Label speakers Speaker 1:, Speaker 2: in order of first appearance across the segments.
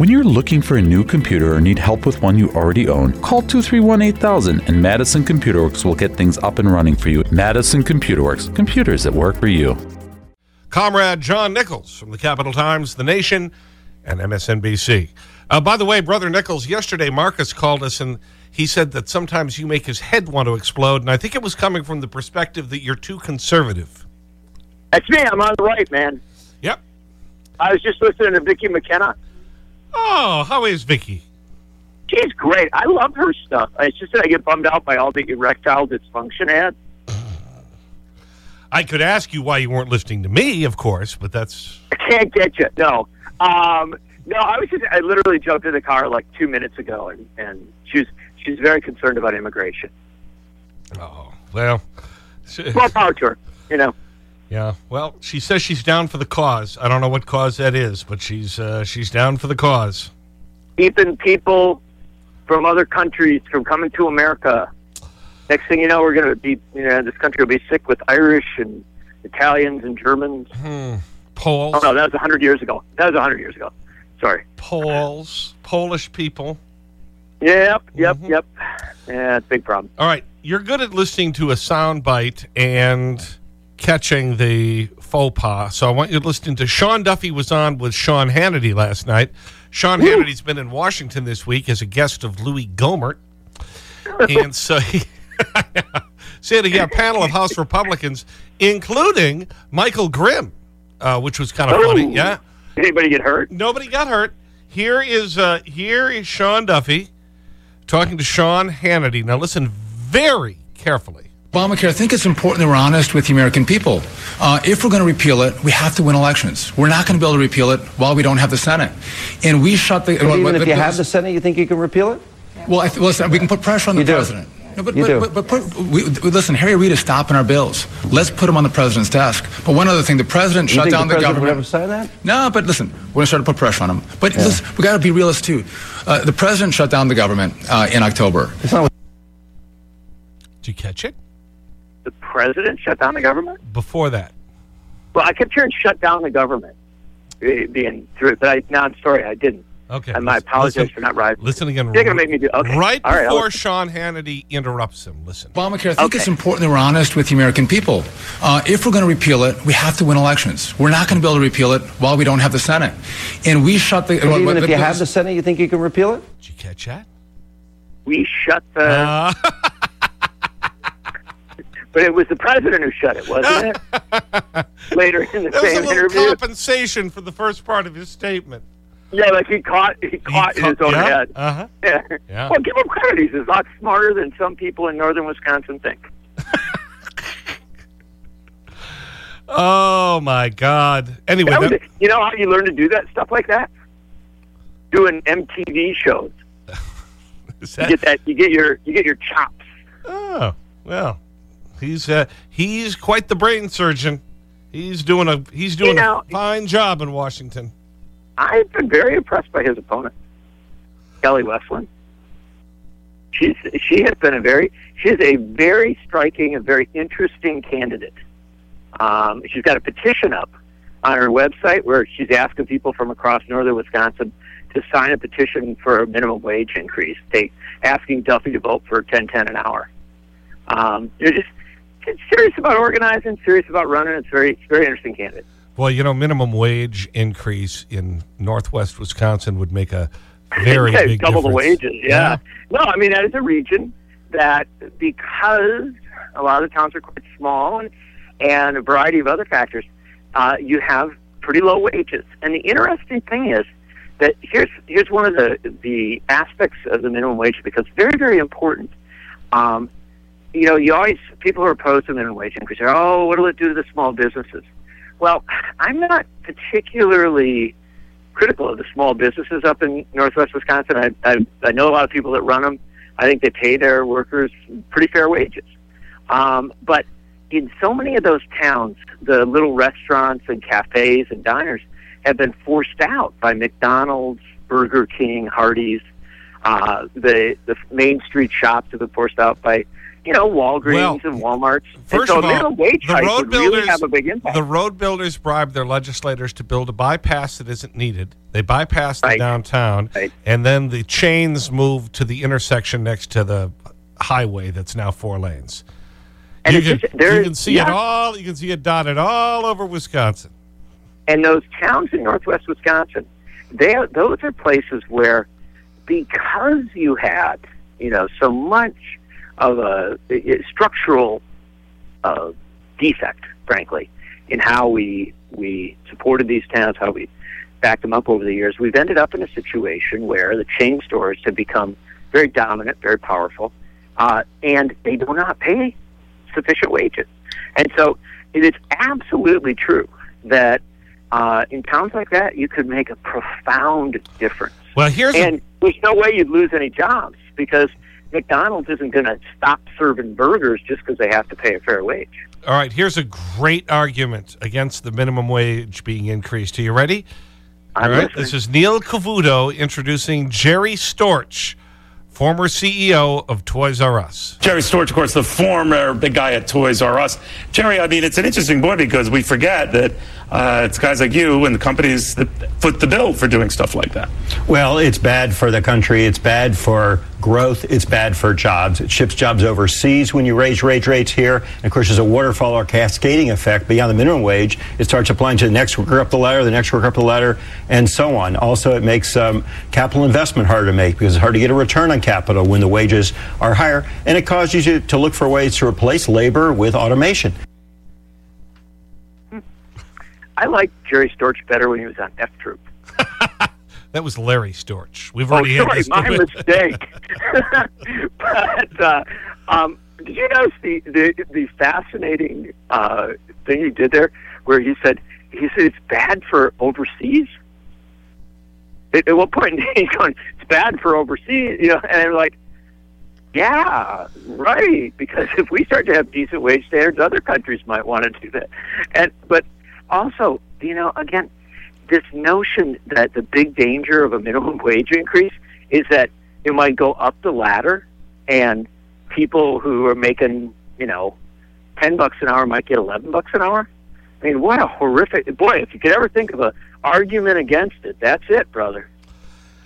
Speaker 1: When you're looking for a new computer or need help with one you already own, call 231 8000 and Madison Computer Works will get things up and running for you. Madison Computer Works, computers that work for you.
Speaker 2: Comrade John Nichols from the Capital Times, The Nation, and MSNBC. Uh, by the way, Brother Nichols, yesterday Marcus called us and he said that sometimes you make his head want to explode, and I think it was coming from the perspective that you're too conservative.
Speaker 3: That's me. I'm on the right, man.
Speaker 2: Yep.
Speaker 3: I was just listening to Vicki McKenna.
Speaker 2: Oh, how is Vicki?
Speaker 3: She's great. I love her stuff. It's just that I get bummed out by all the erectile dysfunction ads.
Speaker 2: I could ask you why you weren't listening to me, of course, but that's...
Speaker 3: I can't get you. No. Um, no, I was just, I literally jumped in the car like two minutes ago, and, and she's, she's very concerned about immigration.
Speaker 2: Oh, well...
Speaker 3: More power to her, you know.
Speaker 2: Yeah, well, she says she's down for the cause. I don't know what cause that is, but she's, uh, she's down for the cause.
Speaker 3: Keeping people from other countries from coming to America. Next thing you know, we're going to be, you know, this country will be sick with Irish and Italians and Germans.
Speaker 2: Hmm. Poles.
Speaker 3: Oh, no, that was 100 years ago. That was 100 years ago. Sorry.
Speaker 2: Poles. Polish people.
Speaker 3: Yep, yep,
Speaker 2: Mm-hmm.
Speaker 3: yep. Yeah, it's big problem.
Speaker 2: All right. You're good at listening to a sound bite and catching the faux pas. So I want you to listen to Sean Duffy was on with Sean Hannity last night. Sean Hannity's been in Washington this week as a guest of Louie Gohmert. and so he said he had a panel of House Republicans, including Michael Grimm, uh, which was kind of funny. Yeah.
Speaker 3: Anybody get hurt?
Speaker 2: Nobody got hurt. Here is, uh, here is Sean Duffy talking to Sean Hannity. Now listen very carefully.
Speaker 4: Obamacare, I think it's important that we're honest with the American people. Uh, if we're going to repeal it, we have to win elections. We're not going to be able to repeal it while we don't have the Senate. And we shut the...
Speaker 5: But even if you have the Senate, you think you can repeal it?
Speaker 4: Well, I th listen, we can put pressure on the
Speaker 5: You do.
Speaker 4: president. No, but,
Speaker 5: You
Speaker 4: but,
Speaker 5: do.
Speaker 4: but, but put, we, we- listen, Harry Reid is stopping our bills. Let's put them on the president's desk. But one other thing, the president
Speaker 5: You
Speaker 4: shut
Speaker 5: think
Speaker 4: down
Speaker 5: the
Speaker 4: the,
Speaker 5: president would
Speaker 4: government.
Speaker 5: ever sign that?
Speaker 4: No, but listen, we're going to start to put pressure on him. But listen, we got to be realists too. Uh, the president shut down the government uh, in October.
Speaker 5: It's not
Speaker 2: Did you catch it?
Speaker 3: The president shut down the government?
Speaker 2: Before that.
Speaker 3: Well, I kept hearing shut down the government being through it, but I, no, I'm sorry, I didn't.
Speaker 2: Okay.
Speaker 3: And I
Speaker 2: listen-
Speaker 3: apologize
Speaker 2: listen-
Speaker 3: for not rising.
Speaker 2: Listen again.
Speaker 3: You're going to make me do okay.
Speaker 2: Right
Speaker 3: All right, I'll
Speaker 2: before
Speaker 3: listen.
Speaker 2: Sean Hannity interrupts him. Listen.
Speaker 4: Obamacare, I think
Speaker 3: Okay.
Speaker 4: it's important that we're honest with the American people. Uh, if we're going to repeal it, we have to win elections. We're not going to be able to repeal it while we don't have the Senate. And we shut the...
Speaker 5: But even if you have the Senate, you think you can repeal it?
Speaker 2: Did you catch that?
Speaker 3: We shut the.
Speaker 2: Uh,
Speaker 3: but it was the president who shut it, wasn't it? Later in the
Speaker 2: there was a
Speaker 3: same interview.
Speaker 2: compensation for the first part of his statement.
Speaker 3: Yeah, like he caught he caught in his own
Speaker 2: yeah,
Speaker 3: head.
Speaker 2: Uh-huh.
Speaker 3: Yeah.
Speaker 2: Yeah.
Speaker 3: Well, give him credit. He's a lot smarter than some people in northern Wisconsin think.
Speaker 2: Oh, my God. Anyway,
Speaker 3: That
Speaker 2: that-
Speaker 3: you know how you learn to do that stuff like that? Doing MTV shows.
Speaker 2: is
Speaker 3: You get that. You get your you get your chops.
Speaker 2: oh, well, he's, uh, he's quite the brain surgeon. He's doing a, he's doing
Speaker 3: know-
Speaker 2: a fine job in Washington.
Speaker 3: I've been very impressed by his opponent, Kelly Westlund. She's she has been a very she's a very striking and very interesting candidate. Um, she's got a petition up on her website where she's asking people from across northern Wisconsin to sign a petition for a minimum wage increase. They asking Duffy to vote for ten ten an hour. Um, just serious about organizing, serious about running. It's very it's a very interesting candidate.
Speaker 2: Well, you know, minimum wage increase in northwest Wisconsin would make a very
Speaker 3: Yeah,
Speaker 2: big
Speaker 3: double the
Speaker 2: difference.
Speaker 3: wages. Yeah. No, I mean that is a region that because a lot of the towns are quite small and, and a variety of other factors, uh, you have pretty low wages. And the interesting thing is that here's here's one of the the aspects of the minimum wage because it's very very important. Um, you know, you always people who are opposed to minimum wage increase are, oh, what will it do to the small businesses? Well, I'm not particularly critical of the small businesses up in northwest Wisconsin. I, I, I know a lot of people that run them. I think they pay their workers pretty fair wages. Um, but in so many of those towns, the little restaurants and cafes and diners have been forced out by McDonald's, Burger King, Hardee's. Uh, the the main street shops have been forced out by you know, Walgreens
Speaker 2: Well,
Speaker 3: and Walmarts.
Speaker 2: First
Speaker 3: and so
Speaker 2: of all,
Speaker 3: wage
Speaker 2: the road builders
Speaker 3: really have a big impact.
Speaker 2: the road builders bribe their legislators to build a bypass that isn't needed. They bypass the
Speaker 3: Right.
Speaker 2: downtown,
Speaker 3: Right.
Speaker 2: and then the chains move to the intersection next to the highway that's now four lanes.
Speaker 3: And
Speaker 2: you, can,
Speaker 3: just- there-
Speaker 2: you can see it all. You can see it dotted all over Wisconsin.
Speaker 3: and those towns in northwest Wisconsin, they are, those are places where, because you had you know so much of a, a structural uh, defect, frankly, in how we we supported these towns, how we backed them up over the years, we've ended up in a situation where the chain stores have become very dominant, very powerful, uh, and they do not pay sufficient wages. And so it is absolutely true that uh, in towns like that, you could make a profound difference.
Speaker 2: Well, here's a-
Speaker 3: And there's no way you'd lose any jobs because McDonald's isn't going to stop serving burgers just because they have to pay a fair wage.
Speaker 2: all right. Here's a great argument against the minimum wage being increased. Are you ready?
Speaker 3: I'm
Speaker 2: All right.
Speaker 3: listening.
Speaker 2: This is Neil Cavuto introducing Jerry Storch, former CEO of Toys R Us.
Speaker 6: Jerry Storch, of course, the former big guy at Toys R Us. Jerry, I mean, it's an interesting point because we forget that uh, it's guys like you and the companies that foot the bill for doing stuff like that.
Speaker 7: Well, it's bad for the country. It's bad for growth. It's bad for jobs. It ships jobs overseas when you raise wage rates here. And of course, there's a waterfall or cascading effect beyond the minimum wage. It starts applying to the next worker up the ladder, the next worker up the ladder, and so on. Also, it makes um, capital investment harder to make because it's hard to get a return on capital when the wages are higher. And it causes you to look for ways to replace labor with automation.
Speaker 3: I liked Jerry Storch better when he was on F Troop.
Speaker 2: That was Larry Storch. We've
Speaker 3: Oh,
Speaker 2: already had
Speaker 3: sorry, my mistake. but uh, um, did you notice the the, the fascinating uh, thing he did there, where he said he said it's bad for overseas. At, at one point, he's going, "It's bad for overseas," you know, and they're like, "Yeah, right." Because if we start to have decent wage standards, other countries might want to do that. And but also, you know, again, this notion that the big danger of a minimum wage increase is that it might go up the ladder and people who are making, you know, 10 bucks an hour might get 11 bucks an hour. I mean, what a horrific boy, if you could ever think of a argument against it, that's it, brother.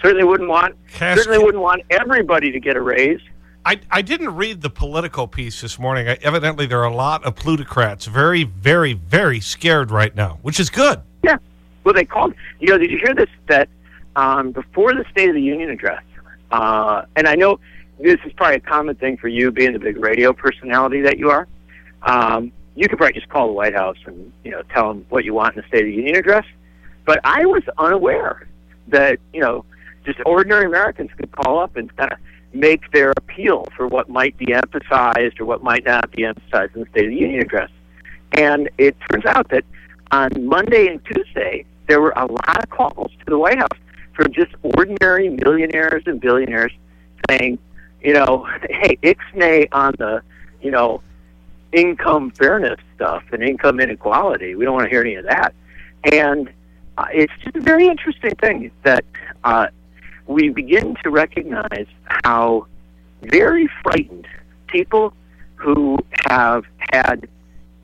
Speaker 3: Certainly wouldn't want certainly wouldn't want everybody to get a raise.
Speaker 2: I, I didn't read the political piece this morning. I, evidently, there are a lot of plutocrats very, very, very scared right now, which is good.
Speaker 3: Yeah. Well, they called. You know, did you hear this? That um, before the State of the Union address, uh, and I know this is probably a common thing for you, being the big radio personality that you are. Um, you could probably just call the White House and you know tell them what you want in the State of the Union address. But I was unaware that you know just ordinary Americans could call up and kind of make their appeal for what might be emphasized or what might not be emphasized in the State of the Union address. And it turns out that on Monday and Tuesday, there were a lot of calls to the White House from just ordinary millionaires and billionaires saying, you know, hey, ixnay on the, you know, income fairness stuff and income inequality. We don't want to hear any of that. And uh, it's just a very interesting thing that uh, we begin to recognize how very frightened people who have had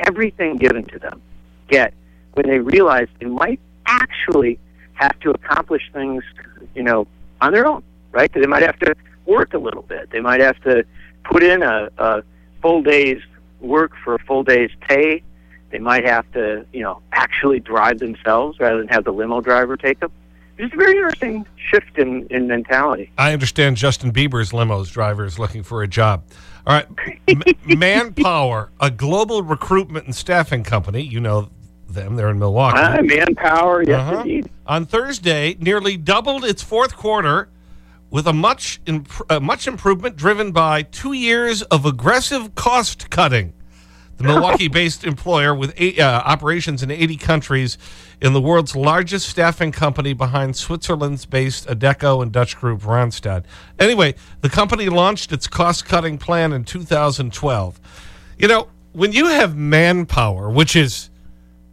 Speaker 3: everything given to them get when they realize they might actually have to accomplish things, you know, on their own, right? They might have to work a little bit. They might have to put in a, a full day's work for a full day's pay. They might have to, you know, actually drive themselves rather than have the limo driver take them. It's a very interesting shift in, in mentality.
Speaker 2: I understand Justin Bieber's limos driver is looking for a job. All right. Manpower, a global recruitment and staffing company. You know them. They're in Milwaukee.
Speaker 3: Ah, manpower, yes,
Speaker 2: Uh-huh.
Speaker 3: indeed.
Speaker 2: On Thursday, nearly doubled its fourth quarter with a much, imp a much improvement driven by two years of aggressive cost cutting. The Milwaukee-based employer with eight, uh, operations in 80 countries in the world's largest staffing company behind Switzerland's based Adecco and Dutch group Randstad. Anyway, the company launched its cost-cutting plan in 2012. You know, when you have manpower, which is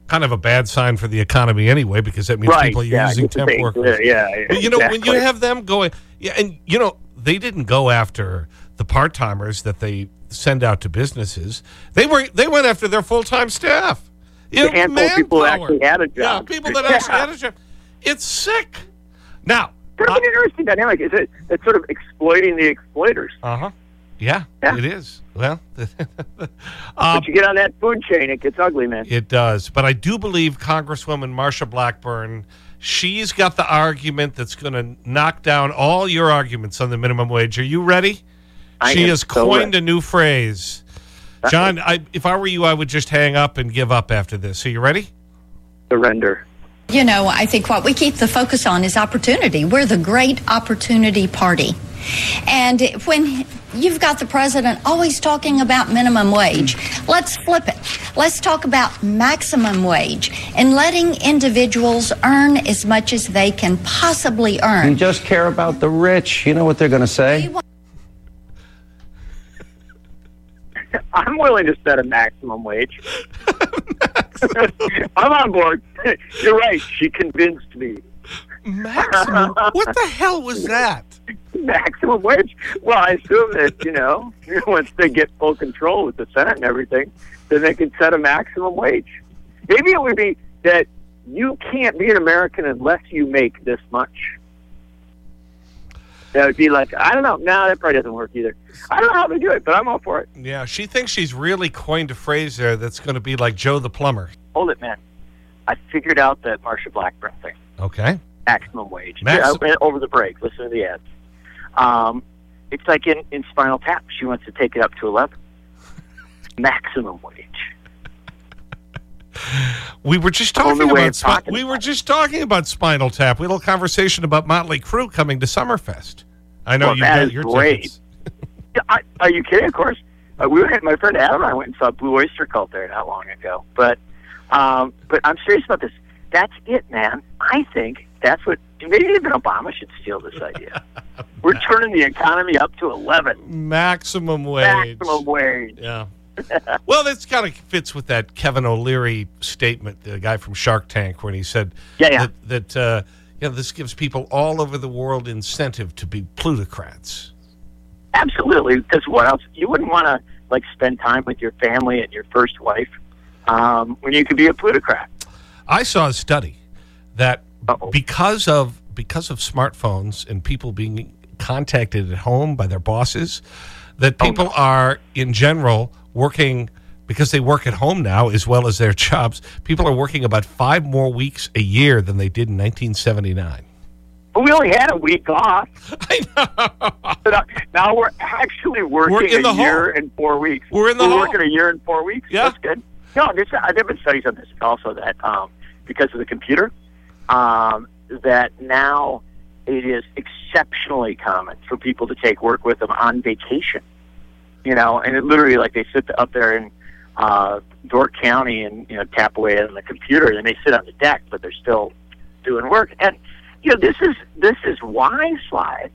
Speaker 2: kind of a bad sign for the economy anyway, because that means
Speaker 3: Right,
Speaker 2: people are
Speaker 3: yeah,
Speaker 2: using temp
Speaker 3: be
Speaker 2: workers.
Speaker 3: clear, yeah,
Speaker 2: But, you know, when you have them going, yeah, and, you know, they didn't go after the part timers that they send out to businesses. They, were, they went after their full-time staff. You
Speaker 3: The handful of people that actually had a job.
Speaker 2: Yeah, people that actually
Speaker 3: Yeah.
Speaker 2: had a job. It's sick. Now,
Speaker 3: That's
Speaker 2: uh,
Speaker 3: an interesting dynamic. Is it? It's sort of exploiting the exploiters.
Speaker 2: uh-huh. Yeah,
Speaker 3: Yeah.
Speaker 2: it is. Well, um,
Speaker 3: But you get on that food chain, it gets ugly, man.
Speaker 2: It does. But I do believe Congresswoman Marsha Blackburn, she's got the argument that's going to knock down all your arguments on the minimum wage. Are you ready?
Speaker 3: I
Speaker 2: she has
Speaker 3: so
Speaker 2: coined
Speaker 3: ready.
Speaker 2: a new phrase. John, I, if I were you, I would just hang up and give up after this. Are you ready?
Speaker 3: Surrender.
Speaker 8: You know, I think what we keep the focus on is opportunity. We're the great opportunity party. And when you've got the president always talking about minimum wage, let's flip it. Let's talk about maximum wage and letting individuals earn as much as they can possibly earn.
Speaker 5: You
Speaker 8: earn.
Speaker 5: just care about the rich. You know what they're going to say?
Speaker 3: I'm willing to set a maximum wage. I'm on board. You're right. She convinced me.
Speaker 2: Maximum. what the hell was that?
Speaker 3: Maximum wage. Well, I assume that you know once they get full control with the Senate and everything, then they can set a maximum wage. Maybe it would be that you can't be an American unless you make this much. That would be like I don't know. No, that probably doesn't work either. I don't know how to do it, but I'm all for it.
Speaker 2: Yeah, she thinks she's really coined a phrase there that's going to be like Joe the plumber.
Speaker 3: Hold it, man. I figured out that Marsha Blackburn thing.
Speaker 2: Okay.
Speaker 3: maximum wage.
Speaker 2: Maxi-
Speaker 3: Yeah, over the break, listen to the ads. Um, it's like in, in Spinal Tap. She wants to take it up to 11. maximum wage.
Speaker 2: We were just talking about
Speaker 3: talking
Speaker 2: we
Speaker 3: about
Speaker 2: were just talking about Spinal Tap. We had a little conversation about Motley Crue coming to Summerfest. I know
Speaker 3: Well,
Speaker 2: you got your
Speaker 3: great.
Speaker 2: tickets.
Speaker 3: Yeah, I, are you kidding? Of course. Uh, we went, my friend Adam and I went and saw Blue Oyster Cult there not long ago. But, um, but I'm serious about this. That's it, man. I think that's what maybe even Obama should steal this idea. We're turning the economy up to 11.
Speaker 2: Maximum wage.
Speaker 3: Maximum wage.
Speaker 2: Yeah. well, this kind of fits with that Kevin O'Leary statement, the guy from Shark Tank, when he said
Speaker 3: Yeah, yeah.
Speaker 2: that, that uh, you know, this gives people all over the world incentive to be plutocrats.
Speaker 3: Absolutely, because what else? You wouldn't want to like spend time with your family and your first wife um, when you could be a plutocrat.
Speaker 2: I saw a study that
Speaker 3: Uh-oh.
Speaker 2: because of because of smartphones and people being contacted at home by their bosses, that
Speaker 3: Oh,
Speaker 2: people are in general working because they work at home now as well as their jobs. People are working about five more weeks a year than they did in 1979.
Speaker 3: But we only had a week off.
Speaker 2: I know.
Speaker 3: Now we're actually working
Speaker 2: We're in
Speaker 3: a
Speaker 2: the
Speaker 3: year and four weeks.
Speaker 2: We're in the
Speaker 3: We're working a year and four weeks.
Speaker 2: Yeah.
Speaker 3: That's good. No, uh, there have been studies on this also that um, because of the computer, um, that now it is exceptionally common for people to take work with them on vacation. You know, and it literally like they sit up there in uh, Door County and you know tap away on the computer, and they sit on the deck, but they're still doing work. And you know, this is this is why slide.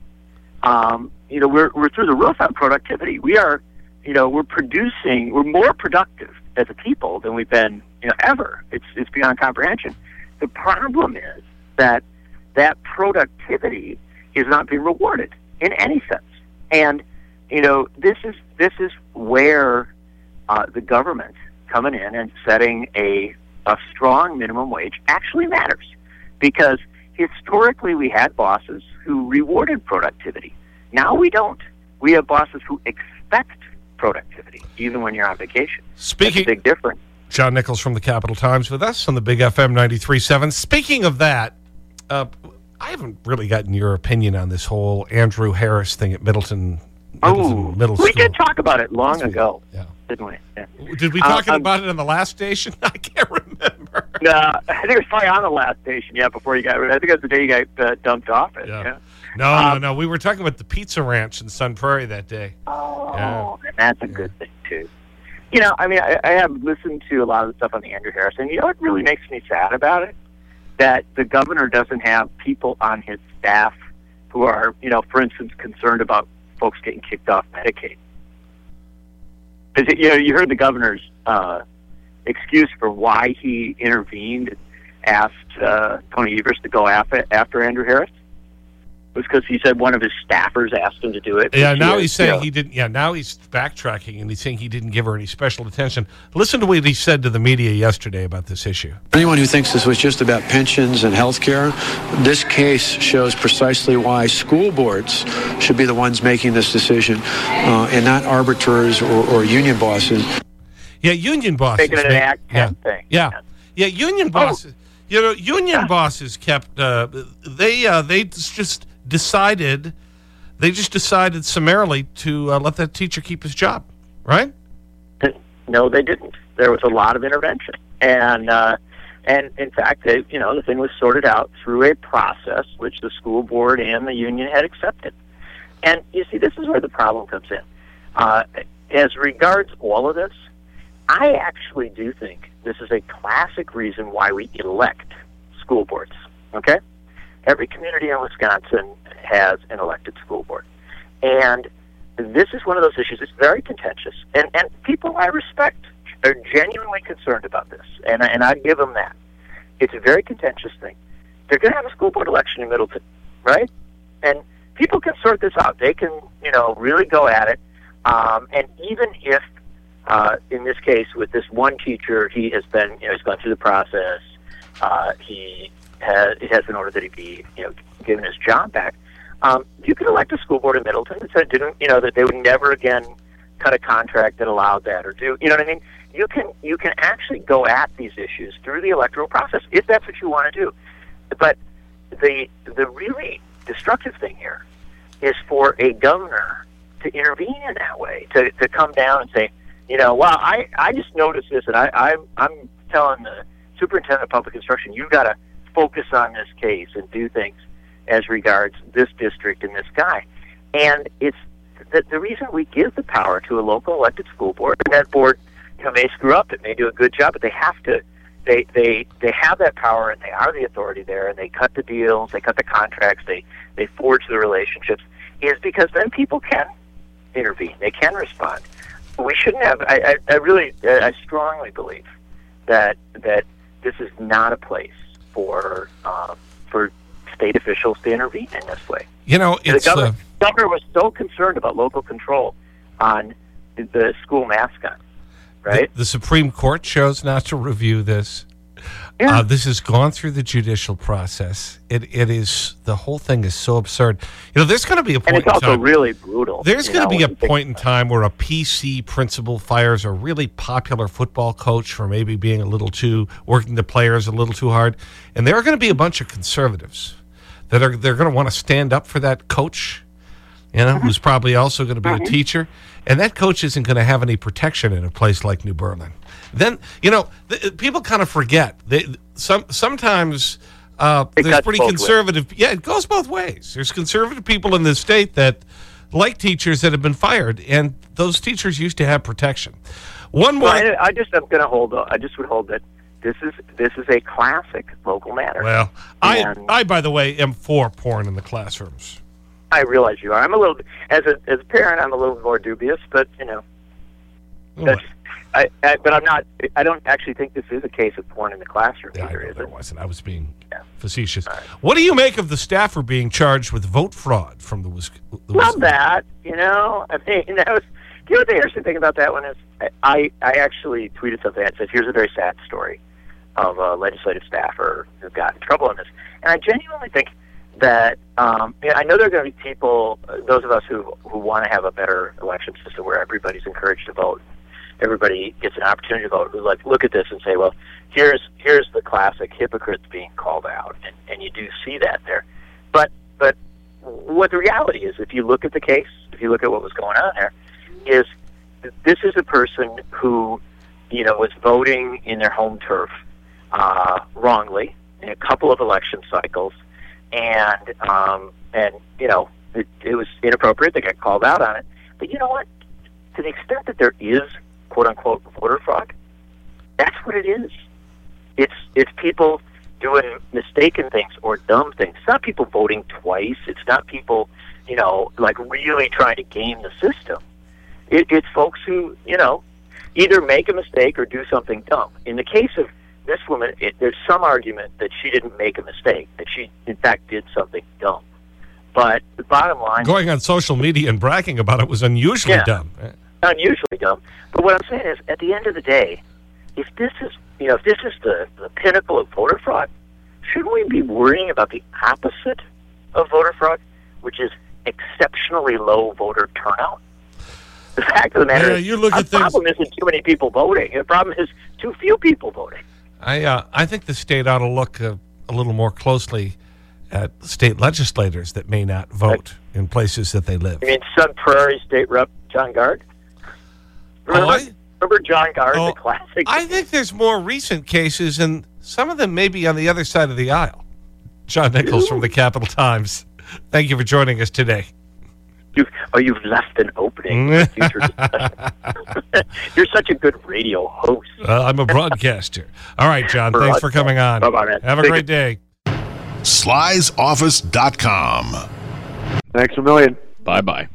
Speaker 3: Um, you know, we're we're through the roof on productivity. We are, you know, we're producing, we're more productive as a people than we've been, you know, ever. It's it's beyond comprehension. The problem is that that productivity is not being rewarded in any sense. And you know, this is this is where uh, the government coming in and setting a a strong minimum wage actually matters because historically we had bosses who rewarded productivity. Now we don't. We have bosses who expect productivity even when you're on vacation. That's a
Speaker 2: Speaking,
Speaker 3: big difference.
Speaker 2: John Nichols from the Capital Times with us on the Big FM 93.7. Speaking of that, uh, I haven't really gotten your opinion on this whole Andrew Harris thing at Middleton
Speaker 3: Oh,
Speaker 2: Middle
Speaker 3: we
Speaker 2: School.
Speaker 3: did talk about it long ago,
Speaker 2: Yeah.
Speaker 3: didn't we? Yeah.
Speaker 2: Did we
Speaker 3: Uh,
Speaker 2: talk
Speaker 3: um,
Speaker 2: about it on the last station? I can't remember.
Speaker 3: No, I think it was probably on the last station. Yeah, before you got. I think it was the day you got uh, dumped off it.
Speaker 2: Yeah.
Speaker 3: Yeah.
Speaker 2: No, no,
Speaker 3: Um,
Speaker 2: no. We were talking about the pizza ranch in Sun Prairie that day.
Speaker 3: Oh,
Speaker 2: Yeah.
Speaker 3: and that's a good thing too. You know, I mean, I, I have listened to a lot of the stuff on the Andrew Harris, and you know what really makes me sad about it? That the governor doesn't have people on his staff who are, you know, for instance, concerned about folks getting kicked off Medicaid. Because you know, you heard the governor's uh, excuse for why he intervened, and asked uh, Tony Evers to go after after Andrew Harris. Was because he said one of his staffers asked him to do it.
Speaker 2: Yeah, now
Speaker 3: He-
Speaker 2: he's saying
Speaker 3: you know,
Speaker 2: he didn't. Yeah, now he's backtracking and he's saying he didn't give her any special attention. Listen to what he said to the media yesterday about this issue.
Speaker 9: Anyone who thinks this was just about pensions and health care, this case shows precisely why school boards should be the ones making this decision uh, and not arbiters or, or union bosses.
Speaker 2: Yeah, union bosses.
Speaker 3: Making it an
Speaker 2: make-
Speaker 3: Act
Speaker 2: yeah.
Speaker 3: thing.
Speaker 2: Yeah. Yeah, union
Speaker 3: Oh.
Speaker 2: bosses. You know, union bosses kept, uh, they, uh, they just decided, they just decided summarily to uh, let that teacher keep his job, right?
Speaker 3: No, they didn't. There was a lot of intervention, and uh, and in fact, they, you know, the thing was sorted out through a process which the school board and the union had accepted. And you see, this is where the problem comes in. Uh, as regards all of this, I actually do think this is a classic reason why we elect school boards. Okay, every community in Wisconsin has an elected school board, and this is one of those issues. It's very contentious, and and people I respect are genuinely concerned about this, and I- and I give them that. It's a very contentious thing. They're going to have a school board election in Middleton, right? And people can sort this out. They can, you know, really go at it. Um, and even if, uh, in this case, with this one teacher, he has been, you know, he's gone through the process. Uh, he has, it has been ordered that he be, you know, given his job back. Um, you could elect a school board in Middleton that said didn't, you know, that they would never again cut a contract that allowed that or do, you know what I mean? You can you can actually go at these issues through the electoral process if that's what you want to do. But the the really destructive thing here is for a governor to intervene in that way, to, to come down and say, you know, well, I, I just noticed this, and I, I, I'm telling the superintendent of public instruction, you've got to focus on this case and do things as regards this district and this guy. And it's the, the reason we give the power to a local elected school board, and that board you know, may screw up, it may do a good job, but they have to. They they they have that power, and they are the authority there, and they cut the deals, they cut the contracts, they they forge the relationships. Is because then people can intervene, they can respond. We shouldn't have. I I, I really I strongly believe that that this is not a place for um, for state officials to intervene in this way.
Speaker 2: You know, it's,
Speaker 3: the governor,
Speaker 2: uh,
Speaker 3: governor was so concerned about local control on the school mascot, right?
Speaker 2: The, the Supreme Court chose not to review this.
Speaker 3: Yeah.
Speaker 2: Uh, this has gone through the judicial process. It, it is, the whole thing is so absurd. You know, there's going to be a
Speaker 3: and
Speaker 2: point
Speaker 3: it's also
Speaker 2: time.
Speaker 3: really brutal.
Speaker 2: There's going to be a
Speaker 3: when you think
Speaker 2: point in time where a PC principal fires a really popular football coach for maybe being a little too, working the players a little too hard. And there are going to be a bunch of conservatives that are, they're going to want to stand up for that coach, you know, who's probably also going to be a teacher. And that coach isn't going to have any protection in a place like New Berlin. Then, you know, the, people kind of forget. They, some, sometimes uh,
Speaker 3: It
Speaker 2: there's pretty
Speaker 3: ways.
Speaker 2: conservative. Yeah, it goes both ways. There's conservative people in this state that like teachers that have been fired, and those teachers used to have protection. One more.
Speaker 3: Well, I, I just am going to hold. I just would hold that this is this is a classic local matter.
Speaker 2: well, I, I, by the way, am for porn in the classrooms.
Speaker 3: I realize you are. I'm a little as a as a parent. I'm a little more dubious, but you know, that's, I, I but I'm not. I don't actually think this is a case of porn in the classroom
Speaker 2: Yeah, I
Speaker 3: either, is
Speaker 2: there
Speaker 3: it?
Speaker 2: wasn't. I was being
Speaker 3: Yeah.
Speaker 2: facetious. What do you make of the staffer being charged with vote fraud from the, Wis- the
Speaker 3: Love that. You know, I mean, that was. You know what the interesting thing about that one is? I I actually tweeted something that says, "Here's a very sad story of a legislative staffer who got in trouble in this," and I genuinely think that um, you I know there are going to be people, those of us who who want to have a better election system where everybody's encouraged to vote, everybody gets an opportunity to vote. Who like look at this and say, well, here's here's the classic hypocrites being called out, and, and you do see that there. But but what the reality is, if you look at the case, if you look at what was going on there, is this is a person who you know was voting in their home turf uh, wrongly in a couple of election cycles, and um, and you know it, it was inappropriate. They got called out on it. But you know what? To the extent that there is quote unquote voter fraud, that's what it is. It's it's people doing mistaken things or dumb things. It's not people voting twice. It's not people, you know, like really trying to game the system. It, it's folks who, you know, either make a mistake or do something dumb. In the case of this woman, it, there's some argument that she didn't make a mistake, that she, in fact, did something dumb. But the bottom line
Speaker 2: Going on social media and bragging about it was unusually
Speaker 3: Yeah.
Speaker 2: dumb.
Speaker 3: unusually dumb. But what I'm saying is, at the end of the day, if this is you know if this is the, the pinnacle of voter fraud, shouldn't we be worrying about the opposite of voter fraud, which is exceptionally low voter turnout? The fact of the matter
Speaker 2: Yeah,
Speaker 3: is,
Speaker 2: you look at things-
Speaker 3: problem isn't too many people voting. The problem is too few people voting.
Speaker 2: I, uh, I think the state ought to look uh, a little more closely at state legislators that may not vote in places that they live.
Speaker 3: I mean, Sun Prairie State Rep John Gard. Remember,
Speaker 2: Oh, I-
Speaker 3: remember John Gard,
Speaker 2: Oh,
Speaker 3: the classic?
Speaker 2: I think there's more recent cases, and some of them may be on the other side of the aisle. John Nichols from the Capital Times. Thank you for joining us today.
Speaker 3: You've, oh, you've left an opening for future discussion. You're such a good radio host.
Speaker 2: Uh, I'm a broadcaster. All right, John. Thanks for coming on.
Speaker 3: Bye-bye, man.
Speaker 2: Have a
Speaker 3: Take
Speaker 2: great day.
Speaker 10: Slysoffice.com.
Speaker 11: Thanks a million.
Speaker 12: Bye bye.